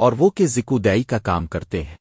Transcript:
اور وہ کہ ذکو دئی کا کام کرتے ہیں۔